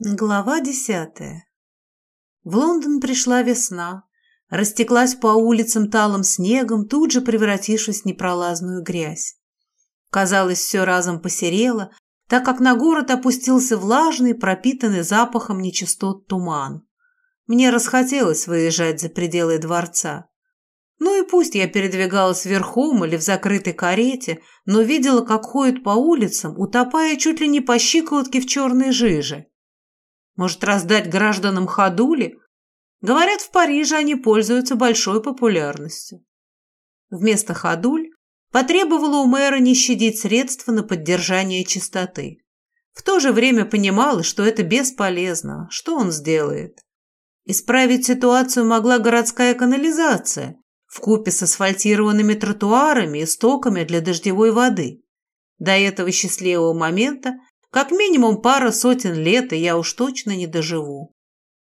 Глава десятая. В Лондон пришла весна, растеклась по улицам талым снегом, тут же превратившись в непролазную грязь. Казалось, все разом посерело, так как на город опустился влажный, пропитанный запахом нечистот туман. Мне расхотелось выезжать за пределы дворца. Ну и пусть я передвигалась верхом или в закрытой карете, но видела, как ходят по улицам, утопая чуть ли не по щиколотке в черной жиже. Может, раздать гражданам ходули? Говорят, в Париже они пользуются большой популярностью. Вместо ходуль потребовала у мэра не щадить средства на поддержание чистоты. В то же время понимала, что это бесполезно. Что он сделает? Исправить ситуацию могла городская канализация вкупе с асфальтированными тротуарами и стоками для дождевой воды. До этого счастливого момента как минимум пара сотен лет, и я уж точно не доживу.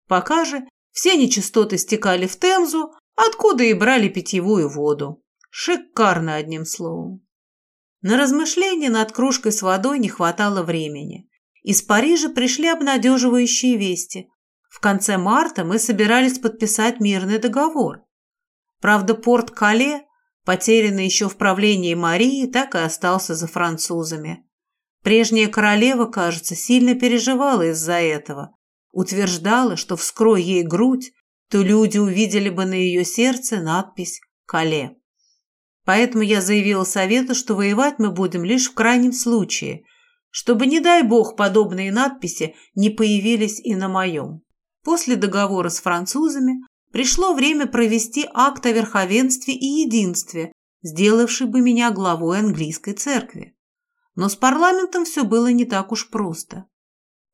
Пока же все нечистоты стекали в Темзу, откуда и брали питьевую воду. Шикарно, одним словом. На размышления над кружкой с водой не хватало времени. Из Парижа пришли обнадеживающие вести. В конце марта мы собирались подписать мирный договор. Правда, порт Кале, потерянный еще в правлении Марии, так и остался за французами. Прежняя королева, кажется, сильно переживала из-за этого. Утверждала, что вскрой ей грудь, то люди увидели бы на ее сердце надпись «Кале». Поэтому я заявила совету, что воевать мы будем лишь в крайнем случае, чтобы, не дай бог, подобные надписи не появились и на моем. После договора с французами пришло время провести акт о верховенстве и единстве, сделавший бы меня главой английской церкви. Но с парламентом все было не так уж просто.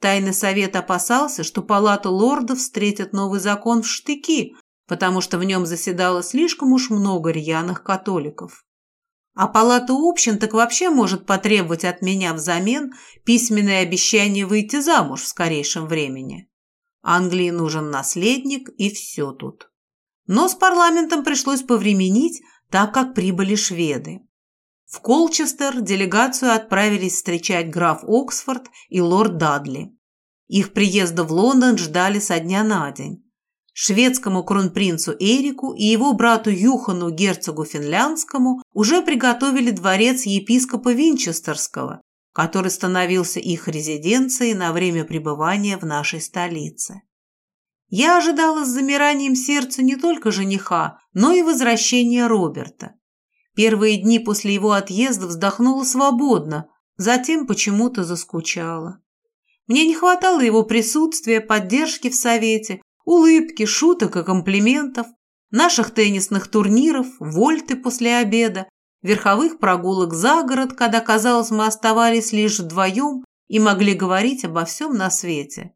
Тайный совет опасался, что палату лордов встретит новый закон в штыки, потому что в нем заседало слишком уж много рьяных католиков. А палата общин так вообще может потребовать от меня взамен письменное обещание выйти замуж в скорейшем времени. Англии нужен наследник, и все тут. Но с парламентом пришлось повременить, так как прибыли шведы. В Колчестер делегацию отправились встречать граф Оксфорд и лорд Дадли. Их приезда в Лондон ждали со дня на день. Шведскому кронпринцу Эрику и его брату Юхану, герцогу финляндскому, уже приготовили дворец епископа Винчестерского, который становился их резиденцией на время пребывания в нашей столице. Я ожидала с замиранием сердца не только жениха, но и возвращения Роберта. Первые дни после его отъезда вздохнула свободно, затем почему-то заскучала. Мне не хватало его присутствия, поддержки в совете, улыбки, шуток и комплиментов, наших теннисных турниров, вольты после обеда, верховых прогулок за город, когда, казалось, мы оставались лишь вдвоем и могли говорить обо всем на свете.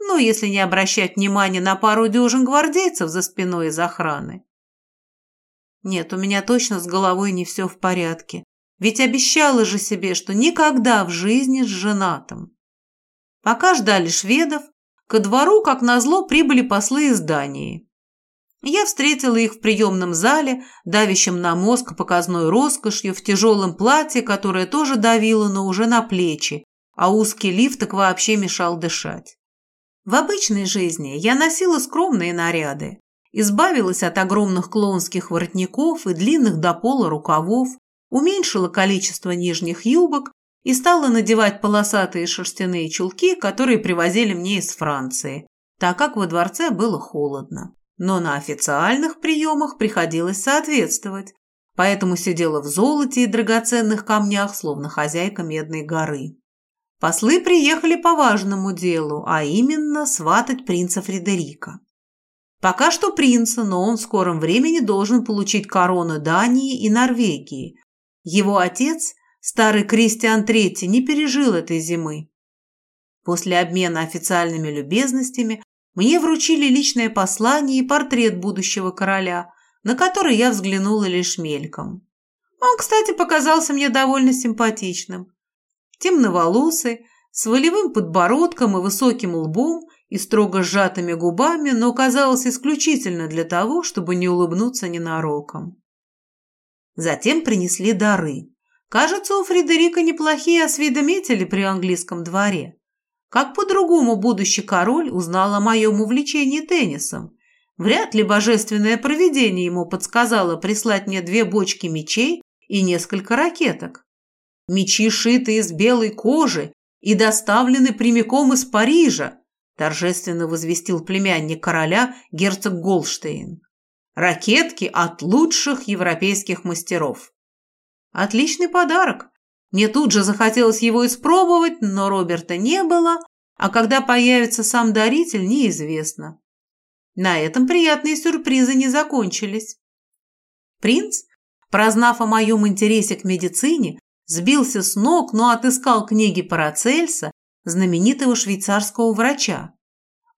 Ну, если не обращать внимания на пару дюжин гвардейцев за спиной из охраны. Нет, у меня точно с головой не все в порядке. Ведь обещала же себе, что никогда в жизни с женатым. Пока ждали шведов, ко двору, как назло, прибыли послы из Дании. Я встретила их в приемном зале, давящем на мозг показной роскошью, в тяжелом платье, которое тоже давило, но уже на плечи, а узкий лифт так вообще мешал дышать. В обычной жизни я носила скромные наряды, избавилась от огромных клоунских воротников и длинных до пола рукавов, уменьшила количество нижних юбок и стала надевать полосатые шерстяные чулки, которые привозили мне из Франции, так как во дворце было холодно. Но на официальных приемах приходилось соответствовать, поэтому сидела в золоте и драгоценных камнях, словно хозяйка Медной горы. Послы приехали по важному делу, а именно сватать принца Фредерика. Пока что принца, но он в скором времени должен получить корону Дании и Норвегии. Его отец, старый Кристиан III, не пережил этой зимы. После обмена официальными любезностями мне вручили личное послание и портрет будущего короля, на который я взглянула лишь мельком. Он, кстати, показался мне довольно симпатичным. Темноволосый, с волевым подбородком и высоким лбом и строго сжатыми губами, но казалось исключительно для того, чтобы не улыбнуться ненароком. Затем принесли дары. Кажется, у Фредерика неплохие осведомители при английском дворе. Как по-другому будущий король узнал о моем увлечении теннисом? Вряд ли божественное провидение ему подсказало прислать мне две бочки мечей и несколько ракеток. Мечи шиты из белой кожи и доставлены прямиком из Парижа, торжественно возвестил племянник короля герцог Голштейн. Ракетки от лучших европейских мастеров. Отличный подарок. Мне тут же захотелось его испробовать, но Роберта не было, а когда появится сам даритель, неизвестно. На этом приятные сюрпризы не закончились. Принц, прознав о моем интересе к медицине, сбился с ног, но отыскал книги Парацельса, знаменитого швейцарского врача.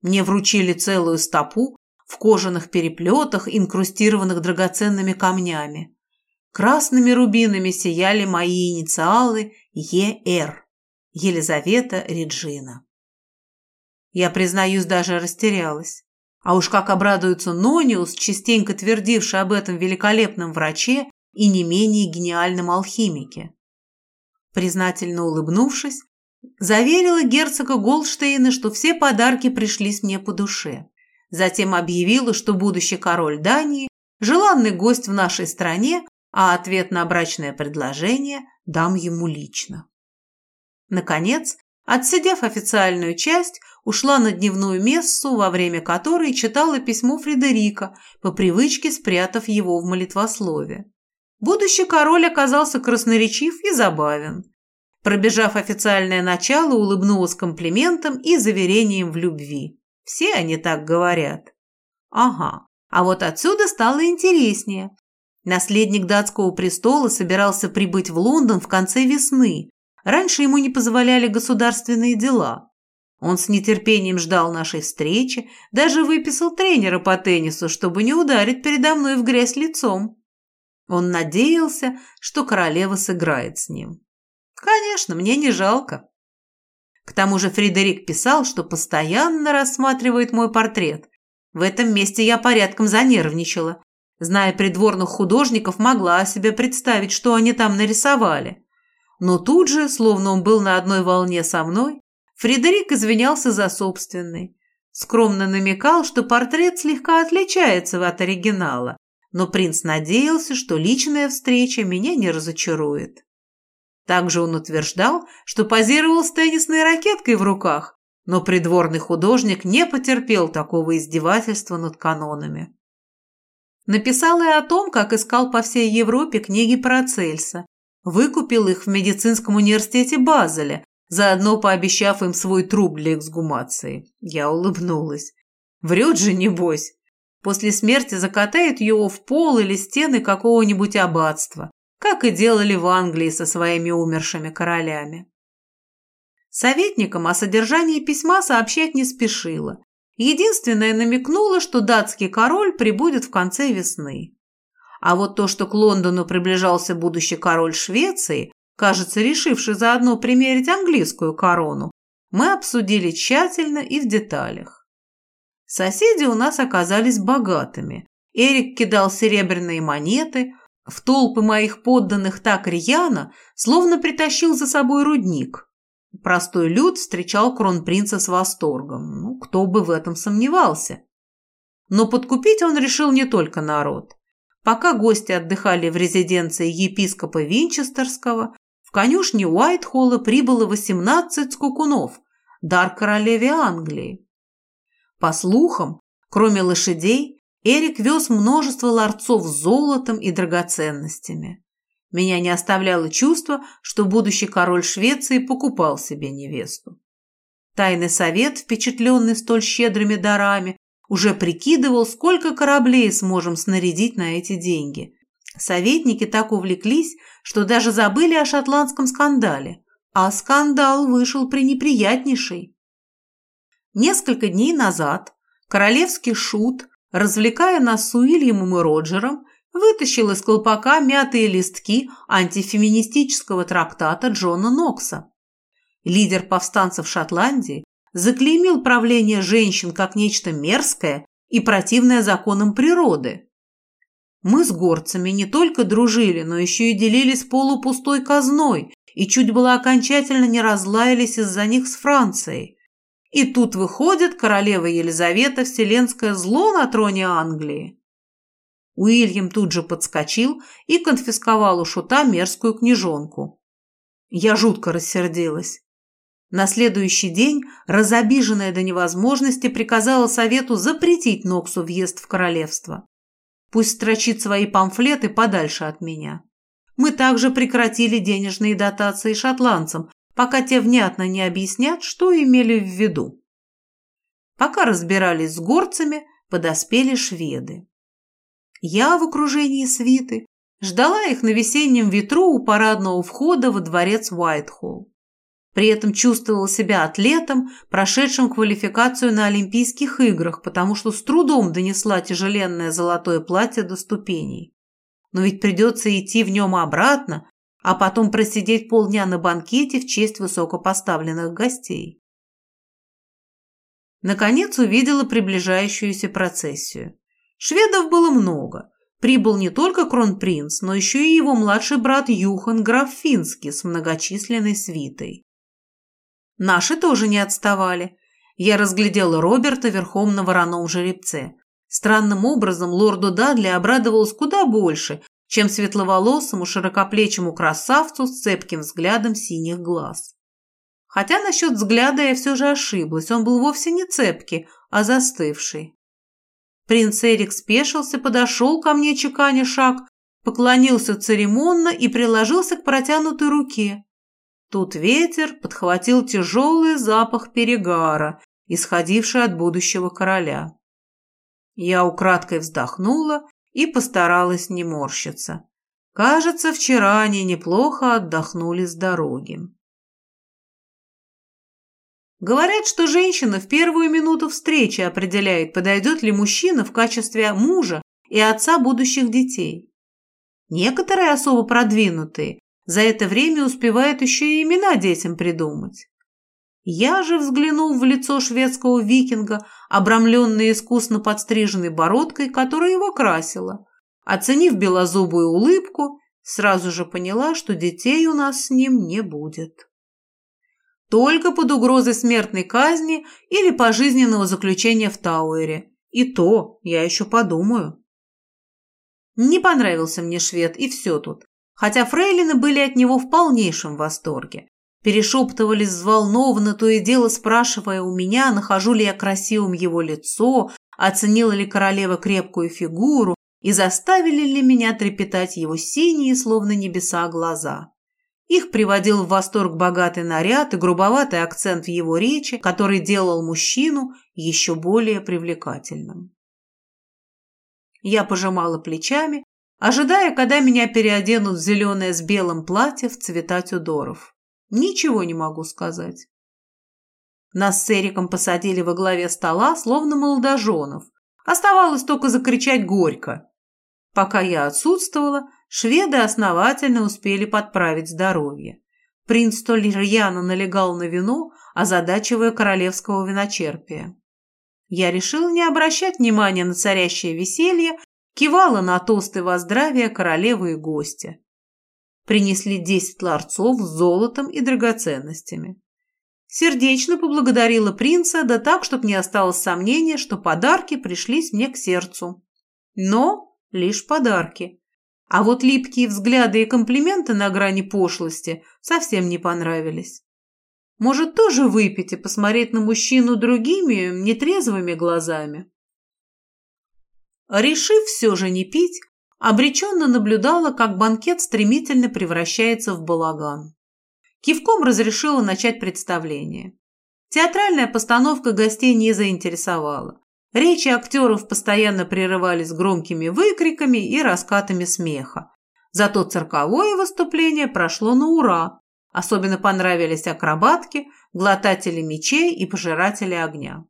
Мне вручили целую стопу в кожаных переплетах, инкрустированных драгоценными камнями. Красными рубинами сияли мои инициалы ЕР – Елизавета Реджина. Я, признаюсь, даже растерялась. А уж как обрадуется Нониус, частенько твердивший об этом великолепном враче и не менее гениальном алхимике. Признательно улыбнувшись, заверила герцога Голштейна, что все подарки пришлись мне по душе. Затем объявила, что будущий король Дании – желанный гость в нашей стране, а ответ на брачное предложение дам ему лично. Наконец, отсидев официальную часть, ушла на дневную мессу, во время которой читала письмо Фредерика, по привычке спрятав его в молитвослове. Будущий король оказался красноречив и забавен. Пробежав официальное начало, улыбнулась комплиментом и заверением в любви. Все они так говорят. Ага, а вот отсюда стало интереснее. Наследник датского престола собирался прибыть в Лондон в конце весны. Раньше ему не позволяли государственные дела. Он с нетерпением ждал нашей встречи, даже выписал тренера по теннису, чтобы не ударить передо мной в грязь лицом. Он надеялся, что королева сыграет с ним. Конечно, мне не жалко. К тому же Фредерик писал, что постоянно рассматривает мой портрет. В этом месте я порядком занервничала. Зная придворных художников, могла себе представить, что они там нарисовали. Но тут же, словно он был на одной волне со мной, Фредерик извинялся за собственный. Скромно намекал, что портрет слегка отличается от оригинала, но принц надеялся, что личная встреча меня не разочарует. Также он утверждал, что позировал с теннисной ракеткой в руках, но придворный художник не потерпел такого издевательства над канонами. Написал и о том, как искал по всей Европе книги Парацельса, выкупил их в медицинском университете Базеля, заодно пообещав им свой труп для эксгумации. Я улыбнулась. Врет же, небось. После смерти закатает его в пол или стены какого-нибудь аббатства, как и делали в Англии со своими умершими королями. Советникам о содержании письма сообщать не спешила. Единственное намекнула, что датский король прибудет в конце весны. А вот то, что к Лондону приближался будущий король Швеции, кажется, решивший заодно примерить английскую корону, мы обсудили тщательно и в деталях. Соседи у нас оказались богатыми. Эрик кидал серебряные монеты, в толпы моих подданных так рьяно, словно притащил за собой рудник. Простой люд встречал кронпринца с восторгом. Ну, кто бы в этом сомневался. Но подкупить он решил не только народ. Пока гости отдыхали в резиденции епископа Винчестерского, в конюшне Уайтхолла прибыло 18 скукунов, дар королеве Англии. По слухам, кроме лошадей, Эрик вез множество ларцов с золотом и драгоценностями. Меня не оставляло чувство, что будущий король Швеции покупал себе невесту. Тайный совет, впечатленный столь щедрыми дарами, уже прикидывал, сколько кораблей сможем снарядить на эти деньги. Советники так увлеклись, что даже забыли о шотландском скандале. А скандал вышел пренеприятнейший. Несколько дней назад королевский шут развлекая нас с Уильямом и Роджером, вытащил из колпака мятые листки антифеминистического трактата Джона Нокса. Лидер повстанцев Шотландии заклеймил правление женщин как нечто мерзкое и противное законам природы. Мы с горцами не только дружили, но еще и делились полупустой казной и чуть было окончательно не разлаялись из-за них с Францией. И тут выходит королева Елизавета Вселенское зло на троне Англии. Уильям тут же подскочил и конфисковал у шута мерзкую книжонку. Я жутко рассердилась. На следующий день, разобиженная до невозможности, приказала совету запретить Ноксу въезд в королевство. Пусть строчит свои памфлеты подальше от меня. Мы также прекратили денежные дотации шотландцам, пока те внятно не объяснят, что имели в виду. Пока разбирались с горцами, подоспели шведы. Я в окружении свиты ждала их на весеннем ветру у парадного входа во дворец Уайтхолл. При этом чувствовала себя атлетом, прошедшим квалификацию на Олимпийских играх, потому что с трудом донесла тяжеленное золотое платье до ступеней. Но ведь придется идти в нем обратно, а потом просидеть полдня на банкете в честь высокопоставленных гостей. Наконец увидела приближающуюся процессию. Шведов было много. Прибыл не только кронпринц, но еще и его младший брат Юхан граф Финский с многочисленной свитой. Наши тоже не отставали. Я разглядела Роберта верхом на вороном жеребце. Странным образом лорду Дадли обрадовалась куда больше, чем светловолосому широкоплечему красавцу с цепким взглядом синих глаз. Хотя насчет взгляда я все же ошиблась, он был вовсе не цепкий, а застывший. Принц Эрик спешился, подошел ко мне, чеканя шаг, поклонился церемонно и приложился к протянутой руке. Тут ветер подхватил тяжелый запах перегара, исходивший от будущего короля. Я украдкой вздохнула и постаралась не морщиться. Кажется, вчера они неплохо отдохнули с дороги. Говорят, что женщина в первую минуту встречи определяет, подойдет ли мужчина в качестве мужа и отца будущих детей. Некоторые особо продвинутые за это время успевает еще и имена детям придумать. Я же, взглянув в лицо шведского викинга, обрамленное искусно подстриженной бородкой, которая его красила, оценив белозубую улыбку, сразу же поняла, что детей у нас с ним не будет. Только под угрозой смертной казни или пожизненного заключения в Тауэре. И то я еще подумаю. Не понравился мне швед, и все тут хотя фрейлины были от него в полнейшем восторге. Перешептывались взволнованно, то и дело спрашивая у меня, нахожу ли я красивым его лицо, оценила ли королева крепкую фигуру и заставили ли меня трепетать его синие, словно небеса, глаза. Их приводил в восторг богатый наряд и грубоватый акцент в его речи, который делал мужчину еще более привлекательным. Я пожимала плечами ожидая, когда меня переоденут в зеленое с белым платье в цвета Тюдоров. Ничего не могу сказать. Нас с Эриком посадили во главе стола, словно молодоженов. Оставалось только закричать горько. Пока я отсутствовала, шведы основательно успели подправить здоровье. Принц столь налегал на вино, озадачивая королевского виночерпия. Я решила не обращать внимания на царящее веселье кивала на тосты во здравие королевы и гостя. Принесли десять ларцов с золотом и драгоценностями. Сердечно поблагодарила принца, да так, чтобы не осталось сомнения, что подарки пришлись мне к сердцу. Но лишь подарки. А вот липкие взгляды и комплименты на грани пошлости совсем не понравились. Может, тоже выпить и посмотреть на мужчину другими, нетрезвыми глазами? Решив все же не пить, обреченно наблюдала, как банкет стремительно превращается в балаган. Кивком разрешила начать представление. Театральная постановка гостей не заинтересовала. Речи актеров постоянно прерывались громкими выкриками и раскатами смеха. Зато цирковое выступление прошло на ура. Особенно понравились акробатки, глотатели мечей и пожиратели огня.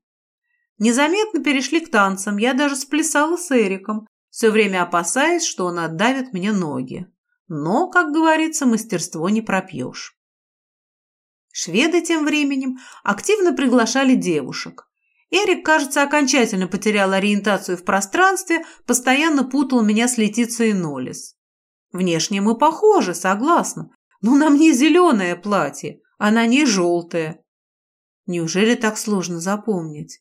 Незаметно перешли к танцам, я даже сплясала с Эриком, все время опасаясь, что он отдавит мне ноги. Но, как говорится, мастерство не пропьешь. Шведы тем временем активно приглашали девушек. Эрик, кажется, окончательно потерял ориентацию в пространстве, постоянно путал меня с Летицией Нолис. Внешне мы похожи, согласна, но на мне зеленое платье, а на ней желтое. Неужели так сложно запомнить?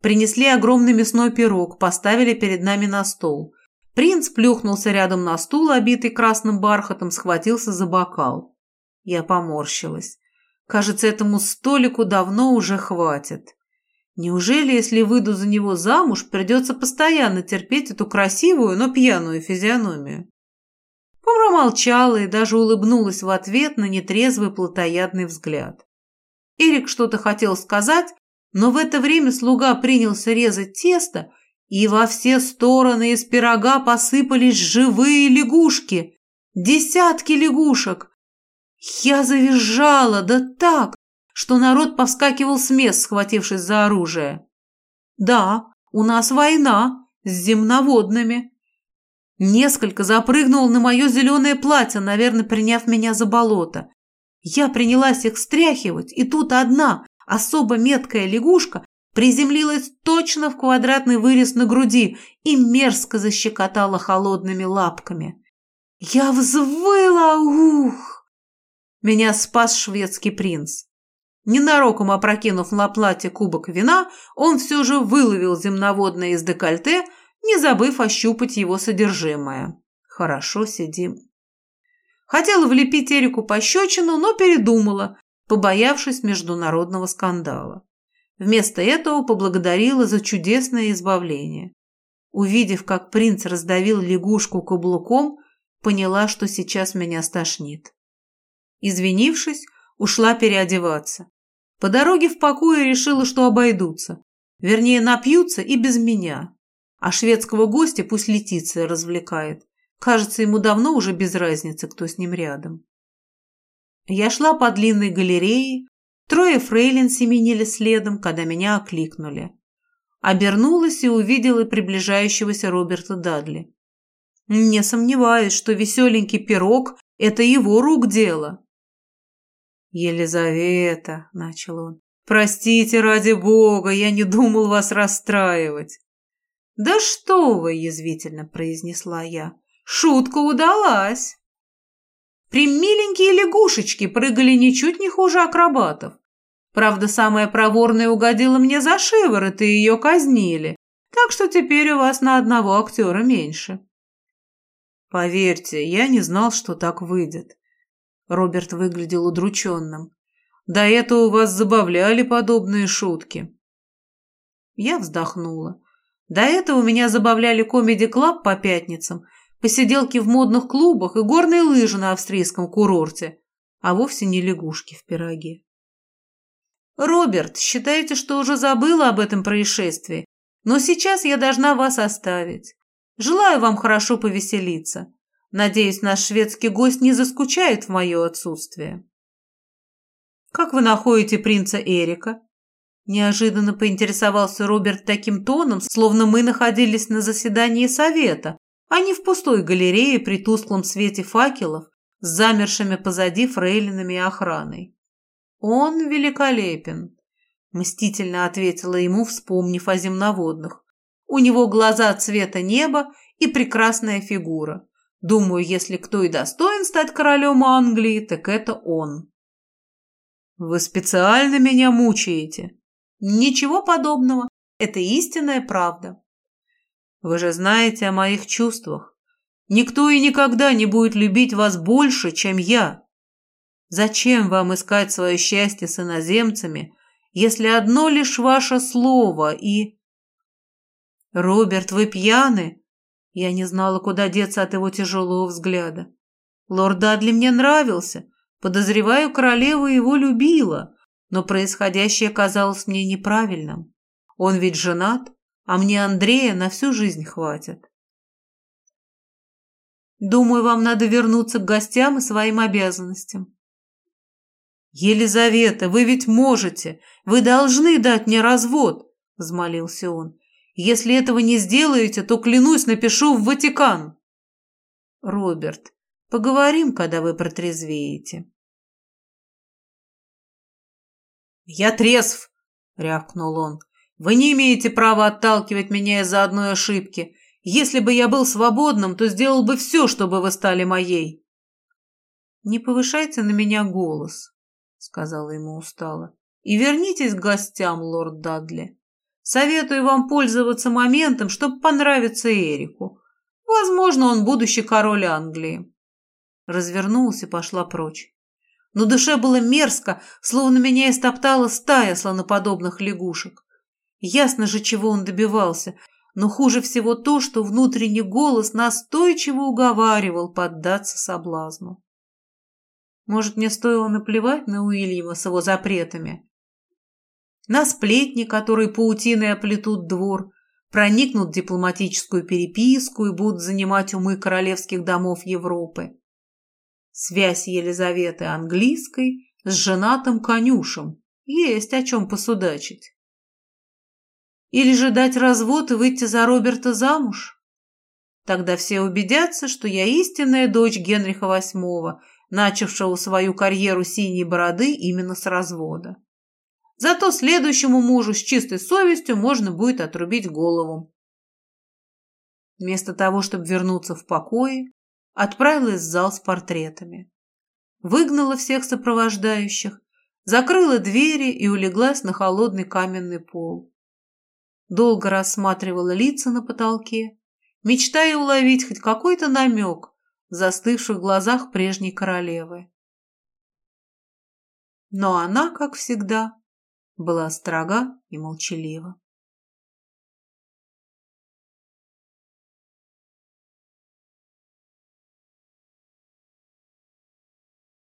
Принесли огромный мясной пирог, поставили перед нами на стол. Принц плюхнулся рядом на стул, обитый красным бархатом, схватился за бокал. Я поморщилась. Кажется, этому столику давно уже хватит. Неужели, если выйду за него замуж, придется постоянно терпеть эту красивую, но пьяную физиономию? Промолчала и даже улыбнулась в ответ на нетрезвый плотоядный взгляд. Эрик что-то хотел сказать, но в это время слуга принялся резать тесто, и во все стороны из пирога посыпались живые лягушки. Десятки лягушек. Я завизжала, да так, что народ повскакивал с мест, схватившись за оружие. Да, у нас война с земноводными. Несколько запрыгнул на мое зеленое платье, наверное, приняв меня за болото. Я принялась их стряхивать, и тут одна, особо меткая лягушка, приземлилась точно в квадратный вырез на груди и мерзко защекотала холодными лапками. Я взвыла, ух! Меня спас шведский принц. Ненароком опрокинув на платье кубок вина, он все же выловил земноводное из декольте, не забыв ощупать его содержимое. Хорошо сидим. Хотела влепить Эрику пощечину, но передумала, побоявшись международного скандала. Вместо этого поблагодарила за чудесное избавление. Увидев, как принц раздавил лягушку каблуком, поняла, что сейчас меня стошнит. Извинившись, ушла переодеваться. По дороге в покое решила, что обойдутся. Вернее, напьются и без меня. А шведского гостя пусть Летиция развлекает. Кажется, ему давно уже без разницы, кто с ним рядом. Я шла по длинной галерее, трое фрейлин семенили следом, когда меня окликнули. Обернулась и увидела приближающегося Роберта Дадли. Не сомневаюсь, что веселенький пирог – это его рук дело. «Елизавета», – начал он, – «простите ради бога, я не думал вас расстраивать». «Да что вы!» – язвительно произнесла я. «Шутка удалась!» Примиленькие лягушечки прыгали ничуть не хуже акробатов. Правда, самая проворная угодила мне за шиворот, и ее казнили. Так что теперь у вас на одного актера меньше. Поверьте, я не знал, что так выйдет. Роберт выглядел удрученным. До этого вас забавляли подобные шутки. Я вздохнула. До этого меня забавляли комеди-клаб по пятницам, посиделки в модных клубах и горные лыжи на австрийском курорте, а вовсе не лягушки в пироге. «Роберт, считаете, что уже забыла об этом происшествии, но сейчас я должна вас оставить. Желаю вам хорошо повеселиться. Надеюсь, наш шведский гость не заскучает в мое отсутствие». «Как вы находите принца Эрика?» Неожиданно поинтересовался Роберт таким тоном, словно мы находились на заседании совета, а не в пустой галерее при тусклом свете факелов с замершими позади фрейлинами и охраной. «Он великолепен», – мстительно ответила ему, вспомнив о земноводных. «У него глаза цвета неба и прекрасная фигура. Думаю, если кто и достоин стать королем Англии, так это он». «Вы специально меня мучаете?» Ничего подобного. Это истинная правда. Вы же знаете о моих чувствах. Никто и никогда не будет любить вас больше, чем я. Зачем вам искать свое счастье с иноземцами, если одно лишь ваше слово и... Роберт, вы пьяны? Я не знала, куда деться от его тяжелого взгляда. Лорд Дадли мне нравился. Подозреваю, королева его любила но происходящее казалось мне неправильным. Он ведь женат, а мне Андрея на всю жизнь хватит. Думаю, вам надо вернуться к гостям и своим обязанностям. Елизавета, вы ведь можете, вы должны дать мне развод, взмолился он. Если этого не сделаете, то, клянусь, напишу в Ватикан. Роберт, поговорим, когда вы протрезвеете. «Я трезв!» — рявкнул он. «Вы не имеете права отталкивать меня из-за одной ошибки. Если бы я был свободным, то сделал бы все, чтобы вы стали моей». «Не повышайте на меня голос», сказала ему устало. «И вернитесь к гостям, лорд Дадли. Советую вам пользоваться моментом, чтобы понравиться Эрику. Возможно, он будущий король Англии». Развернулась и пошла прочь. Но душе было мерзко, словно меня истоптала стая слоноподобных лягушек. Ясно же, чего он добивался, но хуже всего то, что внутренний голос настойчиво уговаривал поддаться соблазну. Может, мне стоило наплевать на Уильяма с его запретами? На сплетни, которые паутиной оплетут двор, проникнут в дипломатическую переписку и будут занимать умы королевских домов Европы. Связь Елизаветы английской с женатым конюшем. Есть о чем посудачить. Или же дать развод и выйти за Роберта замуж? Тогда все убедятся, что я истинная дочь Генриха VIII, начавшего свою карьеру синей бороды именно с развода. Зато следующему мужу с чистой совестью можно будет отрубить голову. Вместо того, чтобы вернуться в покое, отправилась в зал с портретами. Выгнала всех сопровождающих, закрыла двери и улеглась на холодный каменный пол. Долго рассматривала лица на потолке, мечтая уловить хоть какой-то намек в застывших глазах прежней королевы. Но она, как всегда, была строга и молчалива.